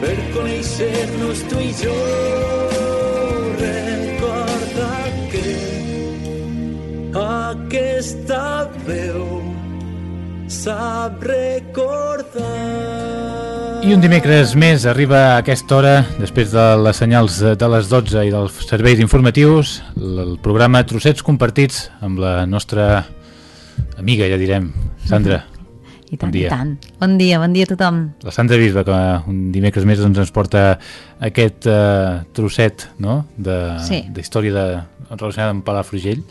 per conèixer-nos tu i jo. Recorda que aquesta veu sap recordar. I un dimecres més arriba a aquesta hora, després de les senyals de les 12 i dels serveis informatius, el programa Trossets Compartits amb la nostra amiga, ja direm, Sandra. I tant, Bon dia. i tant. Bon dia, bon dia a tothom. La Sandra Bisba, que un dimecres més doncs, ens porta aquest uh, trosset no? de, Sí. d'història de, relacionada amb Palafrugell.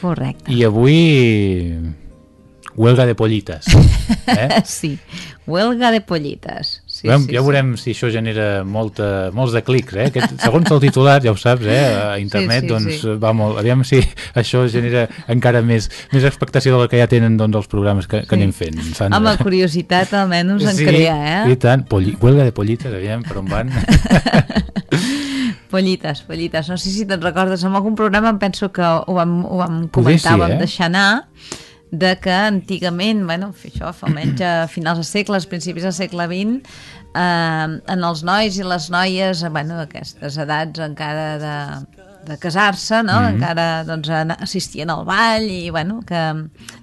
Correcte. I avui huelga de pollites. Eh? Sí, huelga de pollites. Sí, Veurem, sí, ja sí. veurem si això genera molta, molts de clics, eh? Aquest, segons el titular, ja ho saps, eh? A internet, sí, doncs sí. va molt. Aviam si això genera encara més, més expectació de la que ja tenen doncs, els programes que, que Sí. anem fent. Sandra. Home, curiositat almenys en sí, crea, I eh? tant, Polli huelga de pollites, aviam per on van. Pollites, pollites. No sé si te'n recordes, en algun programa em penso que ho vam, ho vam Poder comentar, sí, vam eh? deixar anar, de que antigament, bueno, això fa almenys a finals de segle, als principis del segle XX, eh, en els nois i les noies, eh, bueno, aquestes edats encara de, de casar-se, no? Mhm. encara doncs, assistien al ball i bueno, que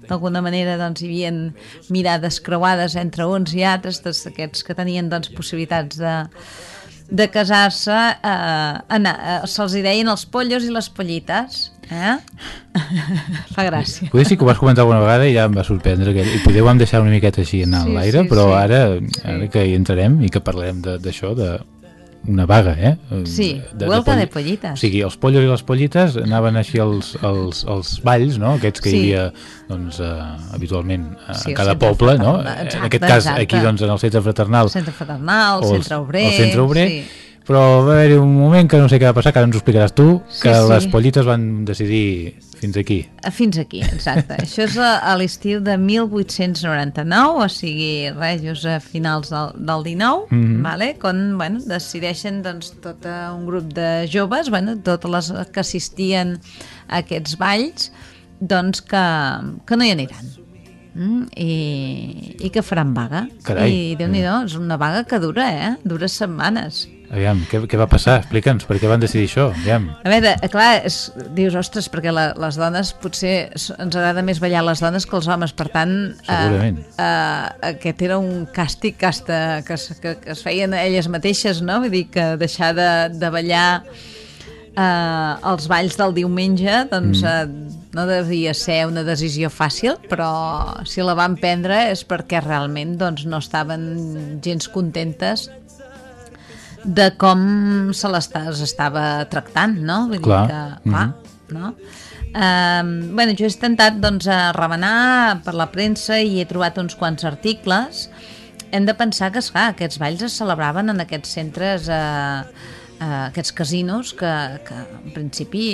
d'alguna manera doncs, hi havia mirades creuades entre uns i altres, tots aquests que tenien doncs, possibilitats de, de casar-se, eh, eh, se'ls deien els pollos i les pollites. Eh? Fa gràcia. Poder sí que ho vas comentar alguna vegada i ja em va sorprendre que, i poder ho vam deixar una miqueta així en Sí, l'aire, sí, però sí. ara, ara que hi entrarem i que parlarem de- d'això, de, una vaga, eh? Sí, huelga de pollites. O sigui, els pollos i les pollites anaven així als, als, als balls, no? Aquests que Sí. hi havia, doncs, uh, habitualment a Sí, al cada poble, no? fraternal. en aquest Exacte, cas, exacte. aquí, doncs, en el centre fraternal, Centre fraternal, o el- centre obrer... el centre obrer, Sí. Però va haver-hi un moment que no sé què va passar, que ara ens ho explicaràs tu, Sí, que sí. les pollites van decidir fins aquí. Fins aquí, exacte. Això és a, a l'estiu de 1899, o sigui, res, just a finals del, del 19, Mhm. vale? quan bueno, decideixen doncs, tot un grup de joves, bueno, totes les que assistien a aquests balls, doncs que, que no hi aniran. Mm, i, i que faran vaga Carai. i déu nhi és una vaga que dura, eh? dura setmanes Aviam, què, què va passar? Explica'ns, per què van decidir això? Aviam. A veure, eh, clar, és, dius, ostres, perquè la, les dones potser ens agrada més ballar les dones que els homes, per tant... Segurament. Eh, eh, aquest era un càstig que, hasta, que, es- que, que es feien elles mateixes, no? Vull dir que deixar de, de ballar eh, els balls del diumenge, doncs mm. eh, no devia ser una decisió fàcil, però si la van prendre és perquè realment doncs, no estaven gens contentes de com se estava tractant, no? Vull Clar. dir que, clar, no? Um, bueno, jo he intentat doncs, a remenar per la premsa i he trobat uns quants articles. Hem de pensar que, esclar, aquests balls es celebraven en aquests centres, eh, eh, aquests casinos, que, que en principi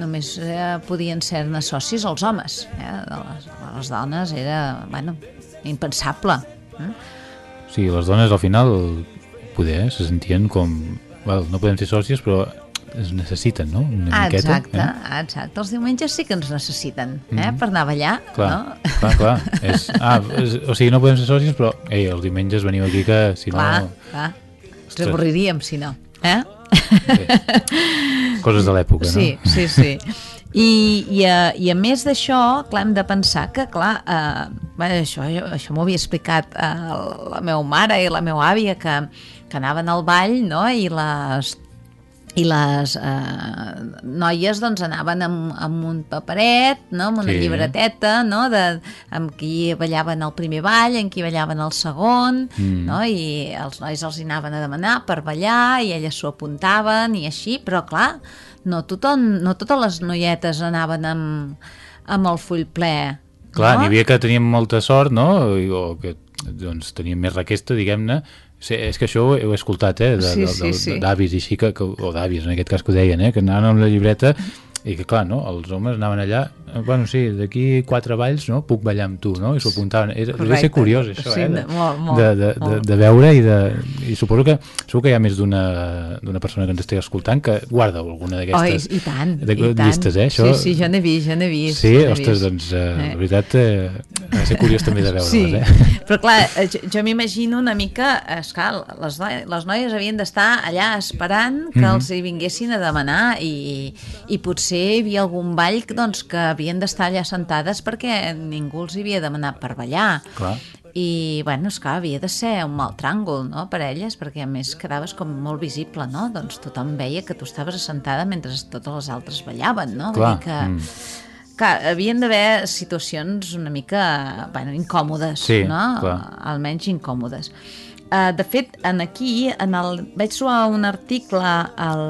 només eh, podien ser-ne socis els homes. Eh? De les, de les dones era, bueno, impensable. Eh? Sigui, les dones al final poder, eh, se sentien com... Well, no podem ser sòcies, però es necessiten, no? Una Ah, miqueta. exacte, ah, exacte. Els diumenges sí que ens necessiten, eh? Mhm. Per anar a ballar, Clar, no? clar, clar. És, ah, és, o sigui, no podem ser sòcies, però ei, els diumenges veniu aquí que si clar, no... clar. Ens Ostres. avorriríem, si no. Eh? Coses de l'època, Sí, no? sí, sí. I, i, a, I a més d'això, clar, hem de pensar que, clar, eh, bé, això, això m'ho havia explicat eh, la meva mare i la meva àvia, que, que anaven al ball, no?, i les i les eh, noies doncs anaven amb, amb un paperet, no? amb una Sí. llibreteta, no? de, amb qui ballaven el primer ball, amb qui ballaven el segon, Mm. no? i els nois els hi anaven a demanar per ballar i elles s'ho apuntaven i així, però clar, no, tothom, no totes les noietes anaven amb, amb el full ple. Clar, no? n'hi havia que tenien molta sort, no? O que doncs, tenien més requesta, diguem-ne, Sí, és que això ho he, escoltat, eh, de- Sí, sí, sí. d'avis i així, que, que, o d'àvies en aquest cas que ho deien, eh, que anaven amb la llibreta i que clar, no, els homes anaven allà eh, bueno, sí, d'aquí quatre balls no, puc ballar amb tu, no? i s'ho apuntaven era, devia ser curiós això, Sí, eh? de, molt, molt, de, de, de, molt. de veure i de i suposo que segur que hi ha més d'una persona que ens estigui escoltant que guarda alguna d'aquestes i tant, de, i tant. llistes, eh? Això, Sí, sí, jo n'he vist, jo n'he vist. Sí, ostres, vist. doncs, eh, Eh. la veritat, eh, de ser curiós també de Sí, veure-les, eh? però clar, eh, jo, jo m'imagino una mica, esclar, les, noi les noies havien d'estar allà esperant que Mhm. els hi vinguessin a demanar i, i potser hi havia algun ball doncs, que havien d'estar allà sentades perquè ningú els havia demanat per ballar. Clar. I, bueno, esclar, havia de ser un mal tràngol, no?, per elles, perquè a més quedaves com molt visible, no? Doncs tothom veia que tu estaves assentada mentre totes les altres ballaven, no? Vull Clar, dir que... mm. Clar, havien d'haver situacions una mica, bueno, incòmodes, Sí, no? clar. Almenys incòmodes. Uh, de fet, en aquí, en el, vaig trobar un article al,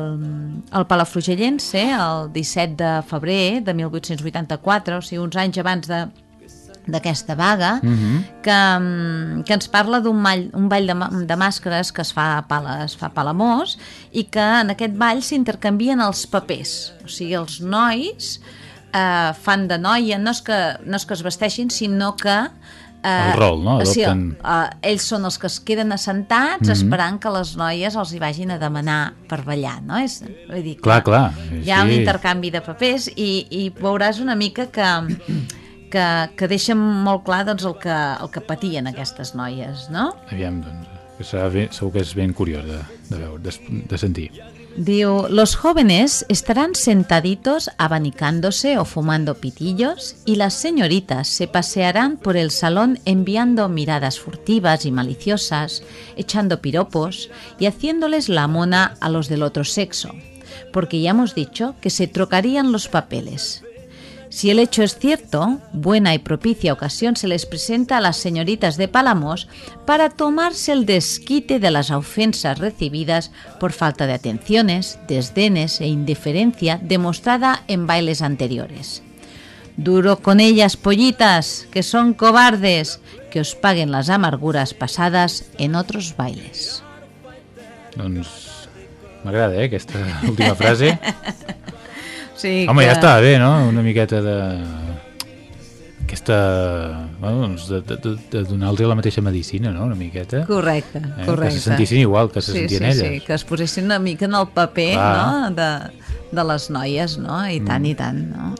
al Palafrugellense el 17 de febrer de 1884, o sigui, uns anys abans de d'aquesta vaga, Mhm. que, mm, que ens parla d'un ball, un ball de, de màscares que es fa a, Pala, es fa a Palamós i que en aquest ball s'intercanvien els papers. O sigui, els nois eh, fan de noia, no és, que, no és que es vesteixin, sinó que... Eh, El rol, no? Sí, Adopten- eh, ells són els que es queden assentats Mhm. esperant que les noies els hi vagin a demanar per ballar, no? És, vull dir, Clar, clar. Hi ha un sí. intercanvi de papers i, i veuràs una mica que, que, que deixen molt clar doncs, el, que, el que patien aquestes noies, no? Aviam, doncs, que serà ben, segur que és ben curiós de, de veure, de, de sentir. Diu, los jóvenes estarán sentaditos abanicándose o fumando pitillos y las señoritas se pasearán por el salón enviando miradas furtivas y maliciosas, echando piropos y haciéndoles la mona a los del otro sexo, porque ya hemos dicho que se trocarían los papeles. Si el hecho es cierto, buena y propicia ocasión se les presenta a las señoritas de Palamos para tomarse el desquite de las ofensas recibidas por falta de atenciones, desdenes e indiferencia demostrada en bailes anteriores. Duro con ellas, pollitas, que son cobardes, que os paguen las amarguras pasadas en otros bailes. Doncs m'agrada, eh, aquesta última frase. Sí, Home, ja està bé, no? Una miqueta de... Aquesta... Bueno, doncs de, de, de, donar-los la mateixa medicina, no? Una miqueta. Correcte, Eh, correcte. que se sentissin igual que se sí, sentien sí, elles. Sí, que es posessin una mica en el paper Clar. no? de, de les noies, no? I tant, i tant, no?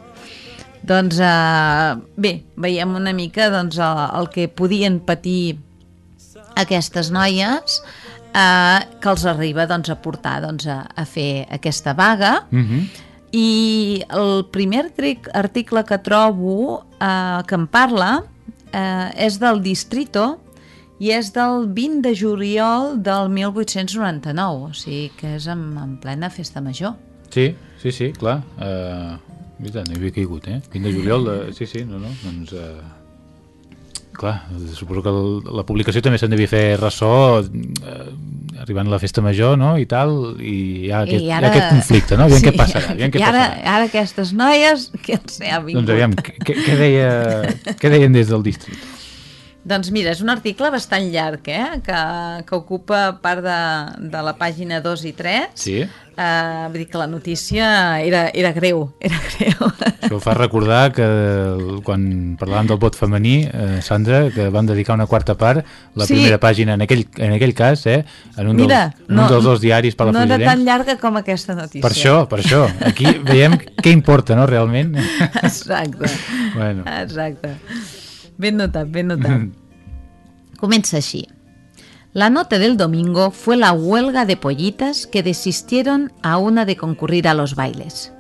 Doncs, uh, bé, veiem una mica doncs, el, el que podien patir aquestes noies eh, que els arriba doncs, a portar doncs, a, a fer aquesta vaga Mhm. I el primer article que trobo eh, que en parla eh, és del Distrito i és del 20 de juliol del 1899, o sigui que és en, en plena festa major. Sí, sí, sí, clar. Uh, mira, no hi havia caigut, eh? 20 de juliol, de... sí, sí, no, no, doncs... Uh, clar, suposo que el, la publicació també se'n devia fer ressò uh, arribant a la festa major, no?, i tal, i hi ha aquest, I hi ha aquest conflicte, no? Aviam què passarà, aviam què I ara, passarà. ara aquestes noies, que els ha vingut? Doncs aviam, què, què, deia, què deien des del districte? Doncs mira, és un article bastant llarg, eh? que, que ocupa part de, de la pàgina 2 i 3. Sí? Uh, vull dir que la notícia era, era greu, era greu. Això fa recordar que quan parlàvem del vot femení, eh, Sandra, que van dedicar una quarta part, la Sí. primera pàgina, en aquell, en aquell cas, eh, en un, Mira, dels, en un dels dos diaris per la no era tan llarga com aquesta notícia. Per això, per això. Aquí veiem què importa, no, realment? Exacte. Bueno. Exacte. Ben notat, ben notat. Comença així. La nota del domingo fue la huelga de pollitas que desistieron a una de concurrir a los bailes.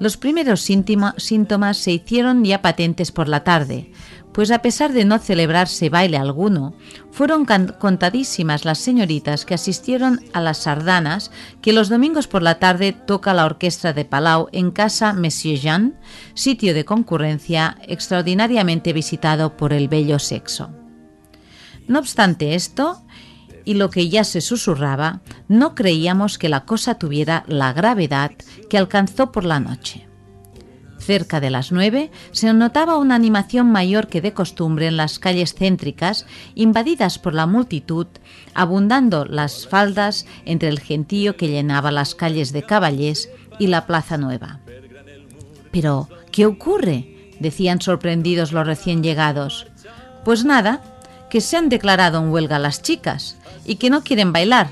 Los primeros síntomas se hicieron ya patentes por la tarde, pues a pesar de no celebrarse baile alguno, fueron contadísimas las señoritas que asistieron a las sardanas que los domingos por la tarde toca la orquesta de Palau en casa Monsieur Jean, sitio de concurrencia extraordinariamente visitado por el bello sexo. No obstante esto, y lo que ya se susurraba, no creíamos que la cosa tuviera la gravedad que alcanzó por la noche. Cerca de las nueve se notaba una animación mayor que de costumbre en las calles céntricas, invadidas por la multitud, abundando las faldas entre el gentío que llenaba las calles de Caballés y la Plaza Nueva. Pero, ¿qué ocurre? decían sorprendidos los recién llegados. Pues nada, que se han declarado en huelga las chicas y que no quieren bailar.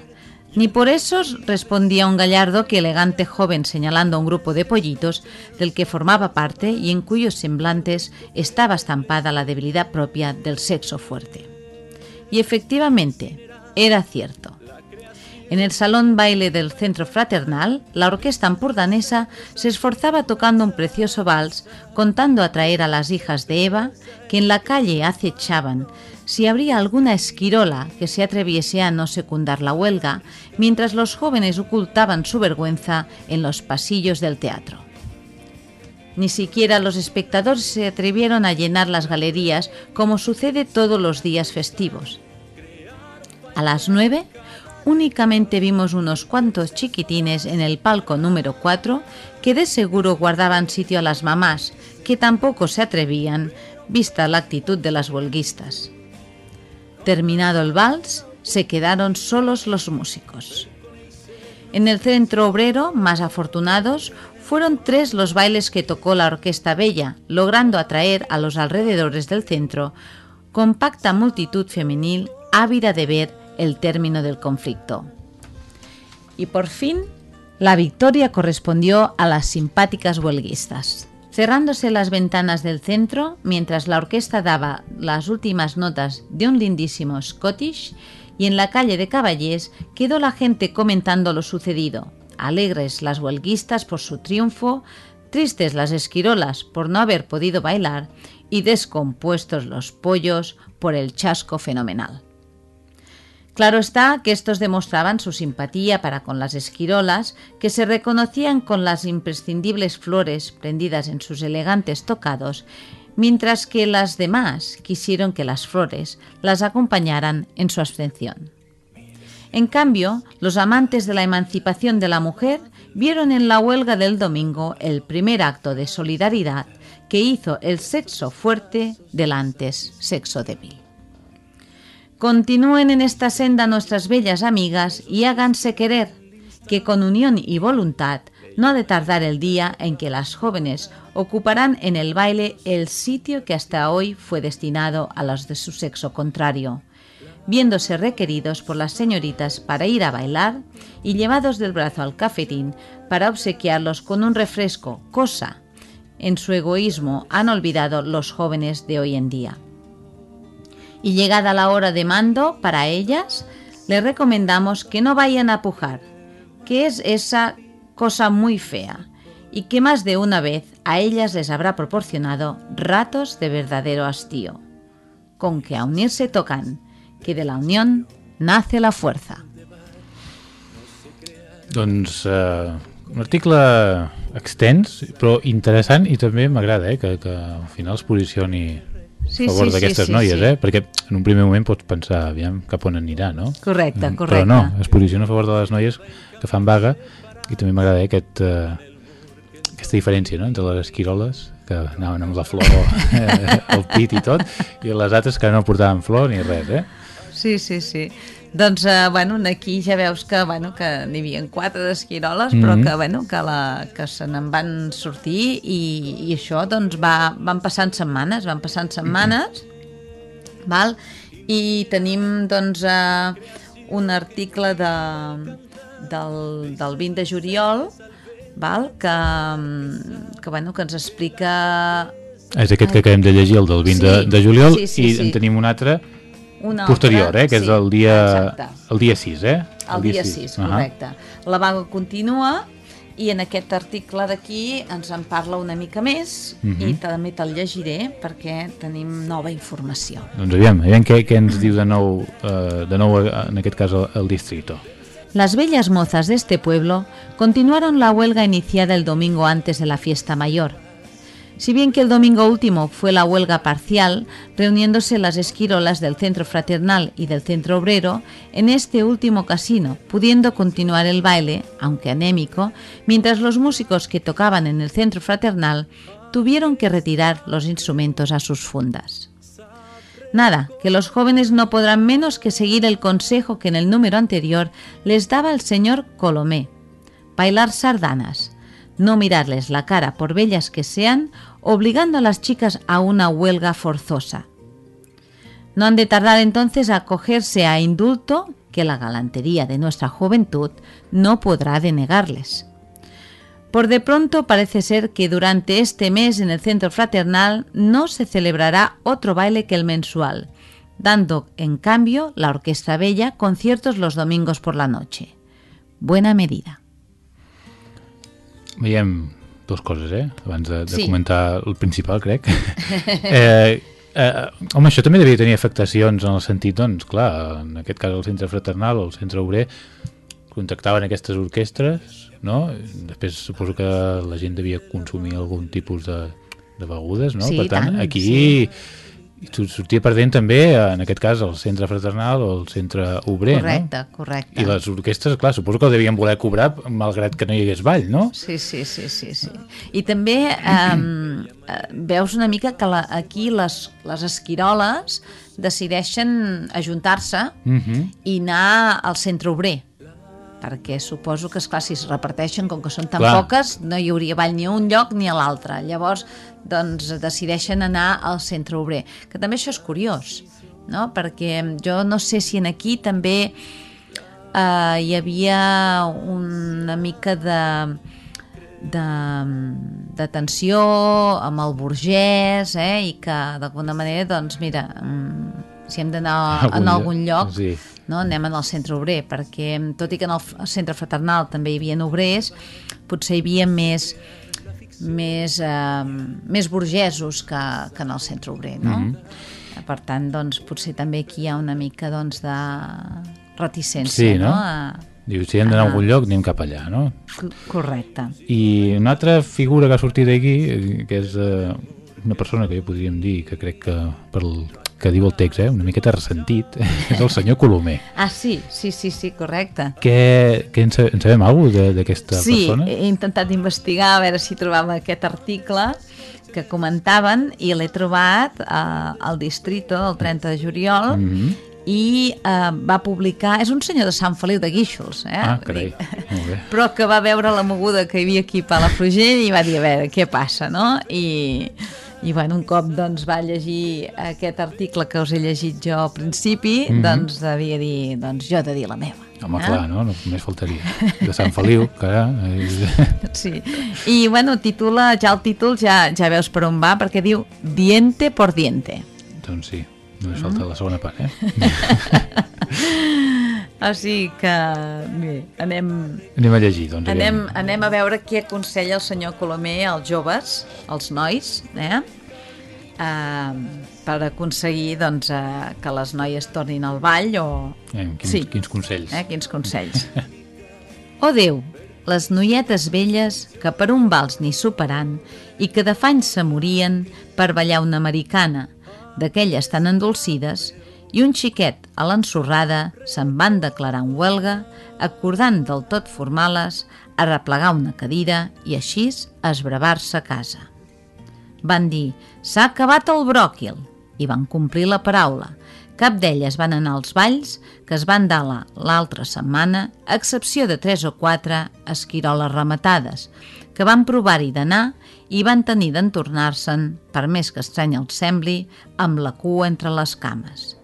Ni por eso respondía un gallardo que elegante joven señalando a un grupo de pollitos del que formaba parte y en cuyos semblantes estaba estampada la debilidad propia del sexo fuerte. Y efectivamente, era cierto. En el salón baile del centro fraternal, la orquesta ampurdanesa se esforzaba tocando un precioso vals, contando atraer a las hijas de Eva, que en la calle acechaban si habría alguna esquirola que se atreviese a no secundar la huelga, mientras los jóvenes ocultaban su vergüenza en los pasillos del teatro. Ni siquiera los espectadores se atrevieron a llenar las galerías como sucede todos los días festivos. A las nueve, únicamente vimos unos cuantos chiquitines en el palco número 4 que de seguro guardaban sitio a las mamás, que tampoco se atrevían, vista la actitud de las huelguistas. Terminado el vals, se quedaron solos los músicos. En el centro obrero, más afortunados, fueron tres los bailes que tocó la Orquesta Bella, logrando atraer a los alrededores del centro compacta multitud femenil ávida de ver el término del conflicto. Y por fin, la victoria correspondió a las simpáticas huelguistas. Cerrándose las ventanas del centro, mientras la orquesta daba las últimas notas de un lindísimo Scottish, y en la calle de Caballés quedó la gente comentando lo sucedido, alegres las huelguistas por su triunfo, tristes las esquirolas por no haber podido bailar y descompuestos los pollos por el chasco fenomenal. Claro está que estos demostraban su simpatía para con las esquirolas, que se reconocían con las imprescindibles flores prendidas en sus elegantes tocados, mientras que las demás quisieron que las flores las acompañaran en su abstención. En cambio, los amantes de la emancipación de la mujer vieron en la huelga del domingo el primer acto de solidaridad que hizo el sexo fuerte del antes sexo débil. Continúen en esta senda nuestras bellas amigas y háganse querer, que con unión y voluntad no ha de tardar el día en que las jóvenes ocuparán en el baile el sitio que hasta hoy fue destinado a los de su sexo contrario, viéndose requeridos por las señoritas para ir a bailar y llevados del brazo al cafetín para obsequiarlos con un refresco, cosa en su egoísmo han olvidado los jóvenes de hoy en día y llegada la hora de mando para ellas, les recomendamos que no vayan a pujar, que es esa cosa muy fea y que más de una vez a ellas les habrá proporcionado ratos de verdadero hastío. Con que a unirse tocan, que de la unión nace la fuerza. Doncs uh, un article extens, però interessant i també m'agrada eh, que, que al final es posicioni sí, a favor sí, d'aquestes sí, sí, noies, sí. eh? Perquè en un primer moment pots pensar, aviam, cap on anirà, no? Correcte, mm, correcte. Però no, es posiciona a favor de les noies que fan vaga i també m'agrada eh, aquest, uh, aquesta diferència no? entre les esquiroles que anaven amb la flor eh, al pit i tot, i les altres que no portaven flor ni res, eh? Sí, sí, sí. Doncs, eh, bueno, aquí ja veus que, bueno, que n'hi havia quatre d'esquiroles, mm -hmm. però mhm. que, bueno, que, la, que se n'en van sortir i, i això, doncs, va, van passant setmanes, van passant setmanes, mm -hmm. val? I tenim, doncs, eh, un article de, del, del 20 de juliol, val? Que, que, bueno, que ens explica... És aquest que acabem de llegir, el del 20 sí, de, de juliol, sí, sí, i sí. en tenim un altre una posterior, altra, eh, que sí, és el dia, el dia 6, eh? El, el dia 6, 6 correcte. Uh -huh. La vaga continua i en aquest article d'aquí ens en parla una mica més uh -huh. i també te'l llegiré perquè tenim nova informació. Doncs aviam, aviam què, què ens diu de nou, uh, de nou en aquest cas el, el distrito. Las bellas mozas de este pueblo continuaron la huelga iniciada el domingo antes de la fiesta mayor Si bien que el domingo último fue la huelga parcial, reuniéndose las esquirolas del Centro Fraternal y del Centro Obrero en este último casino, pudiendo continuar el baile, aunque anémico, mientras los músicos que tocaban en el Centro Fraternal tuvieron que retirar los instrumentos a sus fundas. Nada, que los jóvenes no podrán menos que seguir el consejo que en el número anterior les daba el señor Colomé. Bailar sardanas, no mirarles la cara por bellas que sean, obligando a las chicas a una huelga forzosa. No han de tardar entonces a acogerse a indulto que la galantería de nuestra juventud no podrá denegarles. Por de pronto parece ser que durante este mes en el centro fraternal no se celebrará otro baile que el mensual, dando en cambio la Orquesta Bella conciertos los domingos por la noche. Buena medida. Veiem dues coses, eh? Abans de, de Sí. comentar el principal, crec. eh, eh, home, això també devia tenir afectacions en el sentit, doncs, clar, en aquest cas el centre fraternal o el centre obrer contactaven aquestes orquestres, no? Després suposo que la gent devia consumir algun tipus de, de begudes, no? Sí, per tant, tant, aquí sí. Sí. sortia perdent també, en aquest cas, el centre fraternal o el centre obrer, correcte, no? correcte. I les orquestres, clar, suposo que el devien voler cobrar malgrat que no hi hagués ball, no? Sí, sí, sí, sí, sí. I també um, veus una mica que la, aquí les, les esquiroles decideixen ajuntar-se Mhm. i anar al centre obrer perquè suposo que, esclar, si es reparteixen, com que són tan Clar. poques, no hi hauria ball ni a un lloc ni a l'altre. Llavors, doncs, decideixen anar al centre obrer. Que també això és curiós, no? Perquè jo no sé si en aquí també eh, hi havia una mica de de, de tensió amb el burgès eh? i que d'alguna manera doncs mira mm, si hem d'anar en algun lloc sí. no? anem al centre obrer perquè tot i que en el centre fraternal també hi havia obrers potser hi havia més més, eh, més burgesos que, que en el centre obrer no? Mhm. per tant doncs potser també aquí hi ha una mica doncs de reticència Sí, no? no? A... Diu, si hem d'anar a algun lloc, anem cap allà, no? Co- Correcte. I una altra figura que ha sortit d'aquí, eh, que és eh, una persona que ja podríem dir, que crec que per el que diu el text, eh, una miqueta ressentit, és el senyor Colomer. Ah, sí, sí, sí, sí, correcte. Què, què en, en sabem alguna cosa d'aquesta Sí, persona? he intentat investigar a veure si trobava aquest article que comentaven i l'he trobat eh, al Distrito el 30 de juliol Mhm. i eh, va publicar... És un senyor de Sant Feliu de Guíxols, eh? Ah, carai, molt bé. però que va veure la moguda que hi havia aquí a Palafrugell i va dir, a veure, què passa, no? I, i bueno, un cop doncs, va llegir aquest article que us he llegit jo al principi, Mhm. doncs devia dir, doncs jo he de dir la meva. Home, eh? clar, no? no? Només faltaria. De Sant Feliu, que ara... És... Sí. I bueno, titula, ja el títol ja, ja veus per on va, perquè diu Diente por diente. doncs sí, només falta la segona part, eh? Així que bé, anem, Anem a llegir, doncs. anem, aviam. anem a veure què aconsella el senyor Colomer als joves, als nois, eh? Uh, per aconseguir doncs, uh, que les noies tornin al ball o... Eh, quins, sí. quins consells. Eh? Quins consells. oh Déu, les noietes velles que per un vals ni superant i que de fany se morien per ballar una americana, d'aquelles tan endolcides, i un xiquet a l'ensorrada se'n van declarar en huelga, acordant del tot formales, arreplegar una cadira i així esbravar-se a casa. Van dir, s'ha acabat el bròquil, i van complir la paraula. Cap d'elles van anar als balls, que es van dar la- l'altra setmana, a excepció de tres o quatre esquiroles rematades, que van provar-hi d'anar i van tenir d'entornar-se'n, per més que estrany els sembli, amb la cua entre les cames.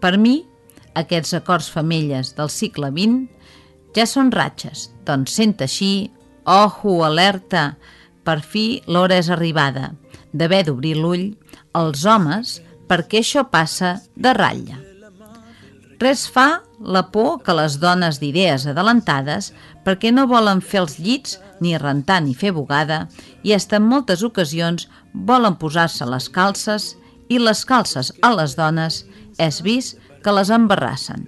Per mi, aquests acords femelles del segle XX ja són ratxes, doncs sent així, ojo, alerta, per fi l'hora és arribada d'haver d'obrir l'ull als homes perquè això passa de ratlla. Res fa la por que les dones d'idees adelantades perquè no volen fer els llits ni rentar ni fer bugada i hasta en moltes ocasions volen posar-se les calces i les calces a les dones és vist que les embarrassen.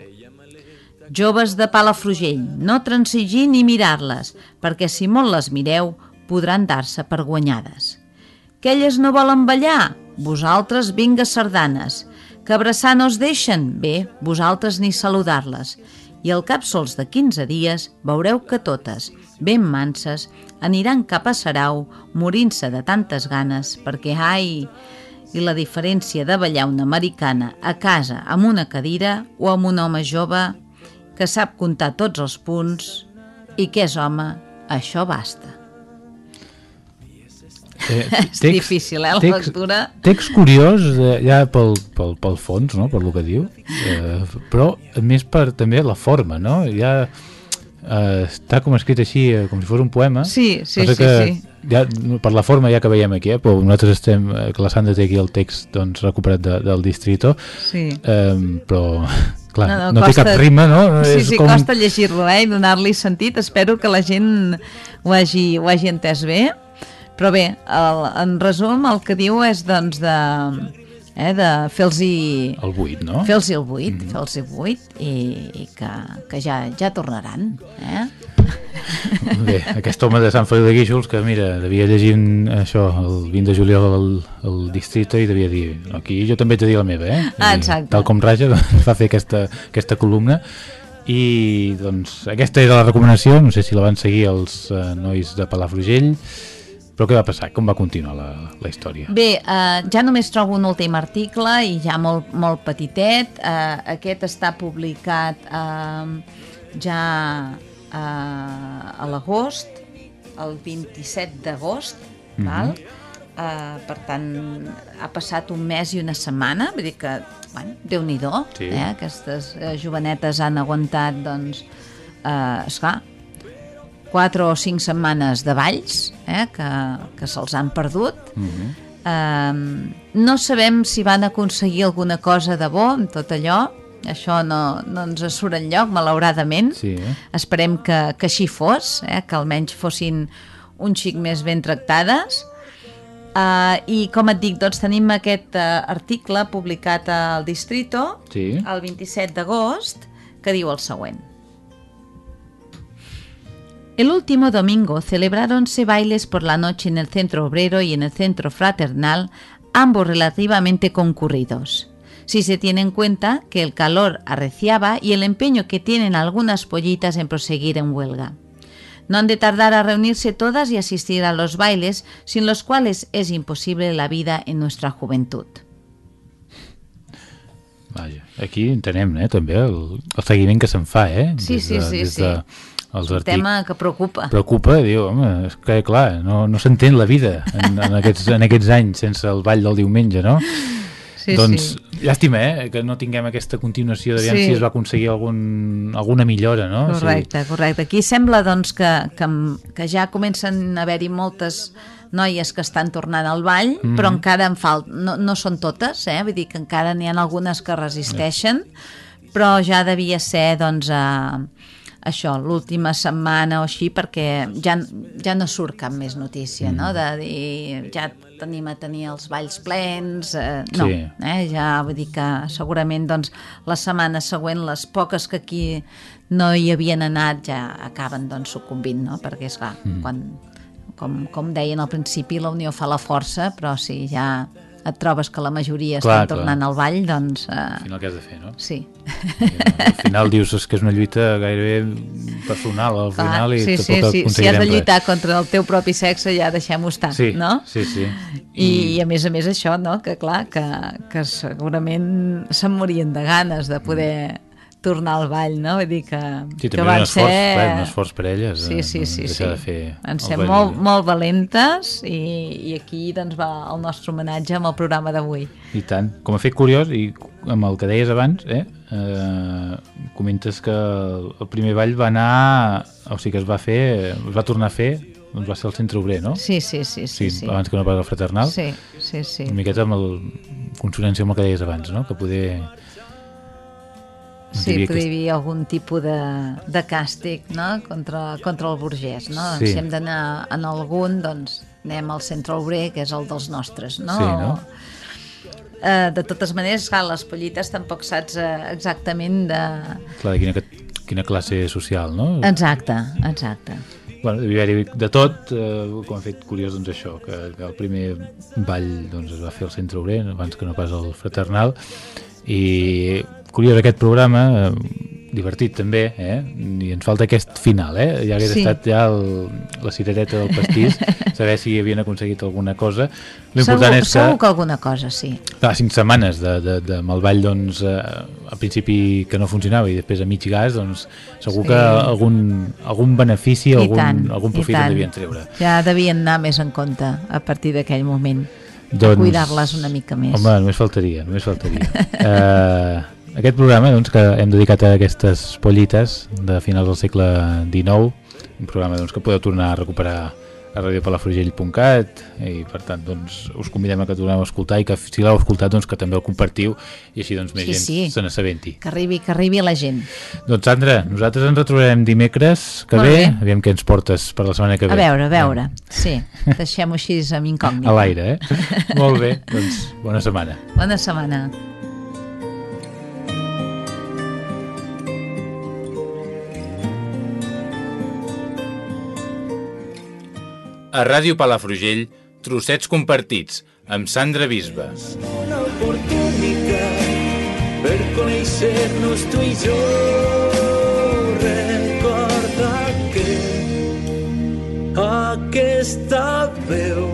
Joves de Palafrugell, no transigir ni mirar-les, perquè si molt les mireu podran dar-se per guanyades. Que elles no volen ballar? Vosaltres vinga sardanes. Que abraçar no es deixen? Bé, vosaltres ni saludar-les. I al cap sols de 15 dies veureu que totes, ben manses, aniran cap a Sarau, morint-se de tantes ganes, perquè, ai, i la diferència de ballar una americana a casa amb una cadira o amb un home jove que sap comptar tots els punts i que és home, això basta. Eh, És difícil, eh, la text, lectura. Text curiós, eh, ja pel, pel, pel fons, no?, per lo que diu, eh, però més per també la forma, no? Ja eh, està com escrit així, eh, com si fos un poema. Sí, sí, sí, que sí. Ja, per la forma ja que veiem aquí, eh, però nosaltres estem, eh, que la Sandra té aquí el text doncs, recuperat de, del Distrito, Sí. eh, però clar, no, No, no, no, té cap costa- rima, no? Sí, És sí, costa llegir-lo, eh, i donar-li sentit. Espero que la gent ho hagi, ho hagi entès bé. Però bé, el, en resum, el que diu és, doncs, de, eh, de fer-los-hi El buit, no? fer-los el buit, mm -hmm. fer-los el buit i, i que, que ja, ja tornaran. Eh? Bé, aquest home de Sant Feliu de Guíxols que, mira, devia llegir això el 20 de juliol al, al districte i devia dir, aquí jo també t'he dit la meva, eh? Ah, I, exacte. Tal com Raja doncs, va fer aquesta, aquesta columna i doncs aquesta era la recomanació, no sé si la van seguir els eh, nois de Palafrugell, però què va passar? Com va continuar la, la història? Bé, eh, ja només trobo un últim article i ja molt, molt petitet. Eh, aquest està publicat eh, ja eh, a l'agost, el 27 d'agost, mm -hmm. eh, per tant, ha passat un mes i una setmana, vull dir que, bueno, déu-n'hi-do, Sí. eh? aquestes eh, jovenetes han aguantat, doncs, eh, esclar, quatre o cinc setmanes de balls eh, que, que se'ls han perdut. Mm -hmm. Um, no sabem si van aconseguir alguna cosa de bo amb tot allò. Això no, no ens surt enlloc, malauradament. Sí, eh? Esperem que, que així fos, eh, que almenys fossin un xic més ben tractades. Uh, I com et dic, doncs tenim aquest uh, article publicat al Distrito Sí. el 27 d'agost que diu el següent. El último domingo celebráronse bailes por la noche en el centro obrero y en el centro fraternal, ambos relativamente concurridos. Si se tiene en cuenta que el calor arreciaba y el empeño que tienen algunas pollitas en proseguir en huelga. No han de tardar a reunirse todas y asistir a los bailes, sin los cuales es imposible la vida en nuestra juventud. Vaja, aquí entenem eh, també el, el seguiment que se'n fa, eh? Sí, sí, sí, des sí. Els Un artic- tema que preocupa. preocupa, diu, home, és que clar, no, no s'entén la vida en, en, aquests, en aquests anys sense el ball del diumenge, no? Sí, doncs, sí. llàstima, eh, que no tinguem aquesta continuació d'aviam Sí. si es va aconseguir algun, alguna millora, no? Correcte, correcte. Aquí sembla doncs, que, que, que ja comencen a haver-hi moltes noies que estan tornant al ball, mm -hmm. però encara en falta, no, no són totes, eh? vull dir que encara n'hi ha algunes que resisteixen, però ja devia ser doncs, a, això, l'última setmana o així, perquè ja, ja no surt cap més notícia, mm. no? de dir ja tenim a tenir els balls plens, eh, no, Sí. eh? ja vull dir que segurament doncs, la setmana següent les poques que aquí no hi havien anat ja acaben doncs, sucumbint, no? perquè és clar, mm. quan, com, com deien al principi la unió fa la força, però si ja et trobes que la majoria Clar, estan tornant clar. al ball, doncs Al eh, final què has de fer, no? sí. I al final dius és que és una lluita gairebé personal al Clar, final i sí, sí, tampoc sí. Si has de res. lluitar contra el teu propi sexe ja deixem-ho estar, Sí, no? sí, sí. I, I a més a més això, no? que clar, que, que segurament se'n morien de ganes de poder tornar al ball, no? Vull dir que, Sí, que van un esforç, ser... clar, un esforç per elles. Sí, eh, sí, sí. sí. de fer Van ser ball. molt, molt valentes i, i aquí doncs, va el nostre homenatge amb el programa d'avui. I tant. Com a fet curiós, i amb el que deies abans, eh, eh, comentes que el primer ball va anar, o sigui que es va fer, es va tornar a fer, doncs va ser el centre obrer, no? Sí, sí, sí. Sí, sí. abans que no pas el fraternal. sí, sí, sí. Una miqueta amb el consonància amb el que deies abans, no? Que poder... Sí, diria podria que- hi haver algun tipus de, de càstig no? contra, contra el burgès. No? Sí. Doncs si hem d'anar en algun, doncs anem al centre obrer, que és el dels nostres. No? Sí, no? Eh, de totes maneres, clar, les pollites tampoc saps eh, exactament de... Clar, de quina, quina classe social, no? Exacte, exacte. Bueno, haver-hi de tot, eh, com a fet curiós, doncs això, que, que el primer ball doncs, es va fer al centre obrer, abans que no pas al fraternal, i curiós aquest programa, eh, divertit també, eh? i ens falta aquest final, eh? ja hagués Sí. estat ja el, la cirereta del pastís, saber si havien aconseguit alguna cosa. L'important és que, segur que alguna cosa, sí. clar, cinc setmanes de, de, de ball, doncs, eh, al principi que no funcionava i després a mig gas, doncs segur Sí. que algun, algun benefici, I algun, tant, algun profit en devien treure. Ja devien anar més en compte a partir d'aquell moment. Doncs- Cuidar-les una mica més. Home, només faltaria, només faltaria. uh, aquest programa doncs, que hem dedicat a aquestes pollites de finals del segle XIX, un programa doncs, que podeu tornar a recuperar a radiopalafrugell.cat i per tant doncs, us convidem a que torneu a escoltar i que si l'heu escoltat doncs, que també el compartiu i així doncs, més Sí, gent sí. se n'assabenti. Que arribi, que arribi la gent. Doncs Sandra, nosaltres ens retrobarem dimecres que Molt ve, bé. aviam què ens portes per la setmana que ve. A veure, a veure. Sí, deixem-ho així amb incògnita. A l'aire, eh? Molt bé, doncs bona setmana. Bona setmana. A Ràdio Palafrugell, trossets compartits, amb Sandra Bisba. una oportunitat per conèixer-nos tu i jo. Recorda que aquesta veu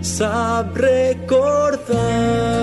sap recordar.